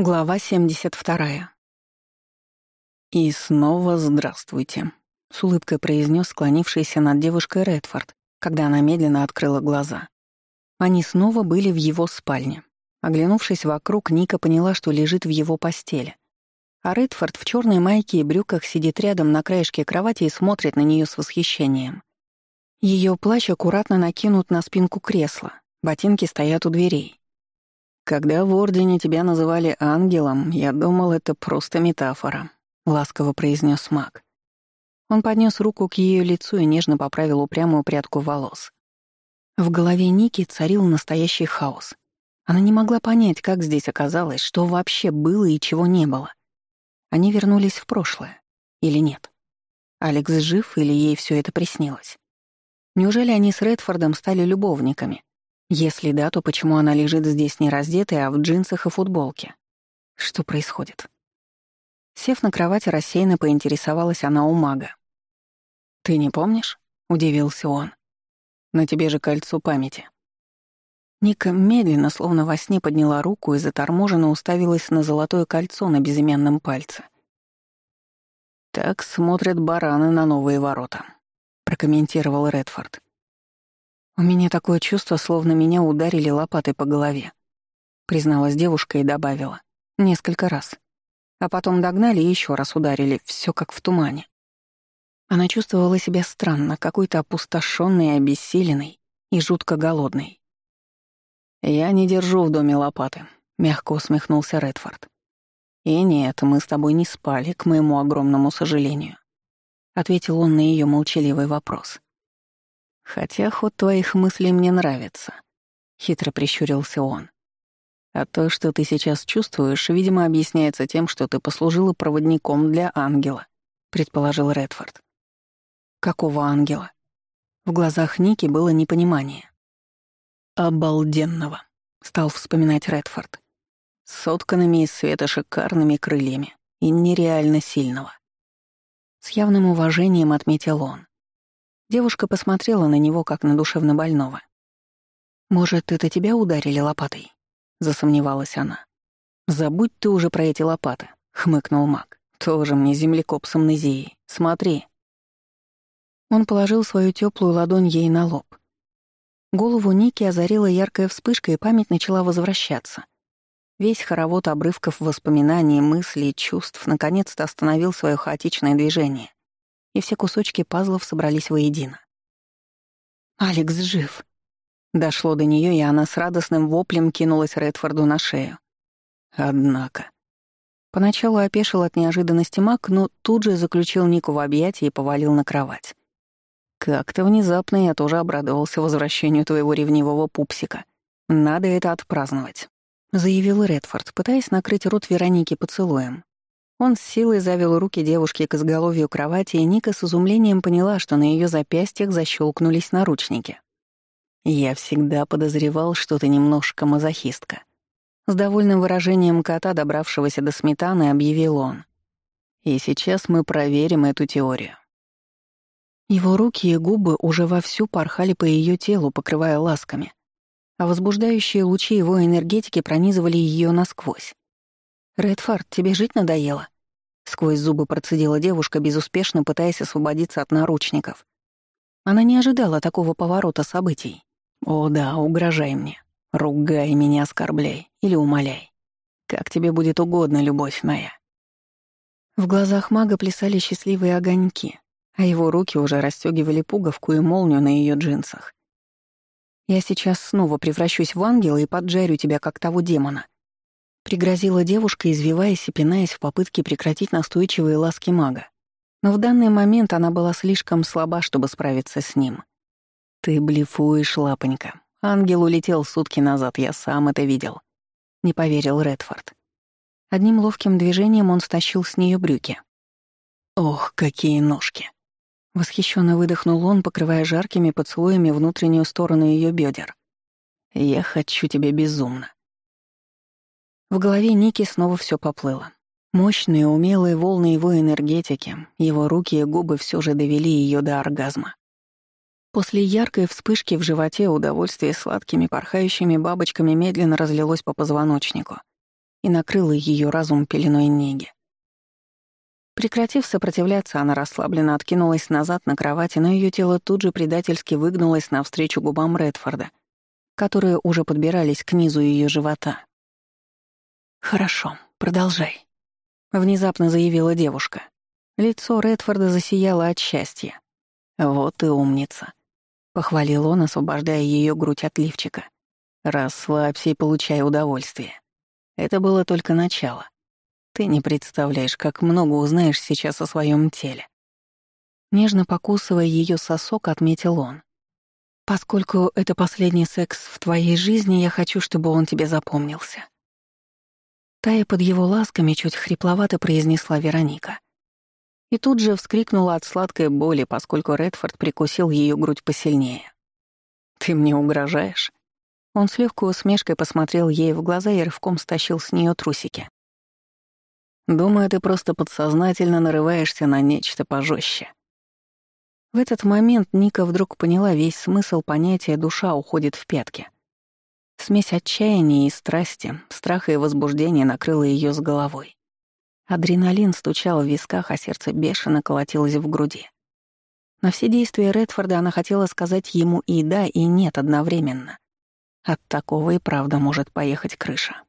Глава 72. «И снова здравствуйте», — с улыбкой произнес склонившийся над девушкой Редфорд, когда она медленно открыла глаза. Они снова были в его спальне. Оглянувшись вокруг, Ника поняла, что лежит в его постели. А Редфорд в черной майке и брюках сидит рядом на краешке кровати и смотрит на нее с восхищением. Ее плащ аккуратно накинут на спинку кресла, ботинки стоят у дверей. Когда в Ордене тебя называли ангелом, я думал, это просто метафора», — ласково произнес маг. Он поднес руку к ее лицу и нежно поправил упрямую прядку волос. В голове Ники царил настоящий хаос. Она не могла понять, как здесь оказалось, что вообще было и чего не было. Они вернулись в прошлое. Или нет? Алекс жив или ей все это приснилось? Неужели они с Редфордом стали любовниками? Если да, то почему она лежит здесь не раздетая, а в джинсах и футболке? Что происходит? Сев на кровати, рассеянно поинтересовалась она у мага. «Ты не помнишь?» — удивился он. «На тебе же кольцо памяти». Ника медленно, словно во сне, подняла руку и заторможенно уставилась на золотое кольцо на безымянном пальце. «Так смотрят бараны на новые ворота», — прокомментировал Редфорд. «У меня такое чувство, словно меня ударили лопатой по голове», — призналась девушка и добавила. «Несколько раз. А потом догнали и еще раз ударили, все как в тумане». Она чувствовала себя странно, какой-то опустошенной, обессиленной и жутко голодной. «Я не держу в доме лопаты», — мягко усмехнулся Редфорд. «И нет, мы с тобой не спали, к моему огромному сожалению», — ответил он на ее молчаливый вопрос. Хотя ход твоих мыслей мне нравится», — хитро прищурился он. «А то, что ты сейчас чувствуешь, видимо, объясняется тем, что ты послужила проводником для ангела», — предположил Редфорд. «Какого ангела?» В глазах Ники было непонимание. «Обалденного», — стал вспоминать Редфорд. «Сотканными из света шикарными крыльями и нереально сильного». С явным уважением отметил он. Девушка посмотрела на него, как на душевно больного. «Может, это тебя ударили лопатой?» — засомневалась она. «Забудь ты уже про эти лопаты», — хмыкнул маг. «Тоже мне землекоп с амнезией. Смотри». Он положил свою теплую ладонь ей на лоб. Голову Ники озарила яркая вспышка, и память начала возвращаться. Весь хоровод обрывков воспоминаний, мыслей, чувств наконец-то остановил свое хаотичное движение и все кусочки пазлов собрались воедино. «Алекс жив!» Дошло до нее, и она с радостным воплем кинулась Редфорду на шею. Однако. Поначалу опешил от неожиданности Мак, но тут же заключил Нику в объятия и повалил на кровать. «Как-то внезапно я тоже обрадовался возвращению твоего ревнивого пупсика. Надо это отпраздновать», — заявил Редфорд, пытаясь накрыть рот Вероники поцелуем. Он с силой завел руки девушки к изголовью кровати, и Ника с изумлением поняла, что на ее запястьях защелкнулись наручники. «Я всегда подозревал, что ты немножко мазохистка». С довольным выражением кота, добравшегося до сметаны, объявил он. «И сейчас мы проверим эту теорию». Его руки и губы уже вовсю порхали по ее телу, покрывая ласками, а возбуждающие лучи его энергетики пронизывали ее насквозь. «Редфорд, тебе жить надоело?» Сквозь зубы процедила девушка, безуспешно пытаясь освободиться от наручников. Она не ожидала такого поворота событий. «О да, угрожай мне. Ругай меня, оскорбляй или умоляй. Как тебе будет угодно, любовь моя». В глазах мага плясали счастливые огоньки, а его руки уже расстёгивали пуговку и молнию на её джинсах. «Я сейчас снова превращусь в ангела и поджарю тебя, как того демона», Пригрозила девушка, извиваясь и пинаясь в попытке прекратить настойчивые ласки мага. Но в данный момент она была слишком слаба, чтобы справиться с ним. «Ты блефуешь, лапонька. Ангел улетел сутки назад, я сам это видел», — не поверил Редфорд. Одним ловким движением он стащил с нее брюки. «Ох, какие ножки!» Восхищенно выдохнул он, покрывая жаркими поцелуями внутреннюю сторону ее бедер. «Я хочу тебя безумно. В голове Ники снова все поплыло. Мощные, умелые волны его энергетики, его руки и губы все же довели ее до оргазма. После яркой вспышки в животе удовольствие сладкими порхающими бабочками медленно разлилось по позвоночнику и накрыло ее разум пеленой неги. Прекратив сопротивляться, она расслабленно откинулась назад на кровати, но ее тело тут же предательски выгнулось навстречу губам Редфорда, которые уже подбирались к низу ее живота. «Хорошо, продолжай», — внезапно заявила девушка. Лицо Редфорда засияло от счастья. «Вот и умница», — похвалил он, освобождая ее грудь от лифчика. «Расслабься и получай удовольствие. Это было только начало. Ты не представляешь, как много узнаешь сейчас о своем теле». Нежно покусывая ее сосок, отметил он. «Поскольку это последний секс в твоей жизни, я хочу, чтобы он тебе запомнился» отпуская под его ласками, чуть хрипловато произнесла Вероника. И тут же вскрикнула от сладкой боли, поскольку Редфорд прикусил ее грудь посильнее. «Ты мне угрожаешь?» Он с легкой усмешкой посмотрел ей в глаза и рывком стащил с нее трусики. «Думаю, ты просто подсознательно нарываешься на нечто пожестче. В этот момент Ника вдруг поняла весь смысл понятия «душа уходит в пятки» смесь отчаяния и страсти, страха и возбуждения накрыла ее с головой. Адреналин стучал в висках, а сердце бешено колотилось в груди. На все действия Редфорда она хотела сказать ему и да, и нет одновременно. От такого и правда может поехать крыша.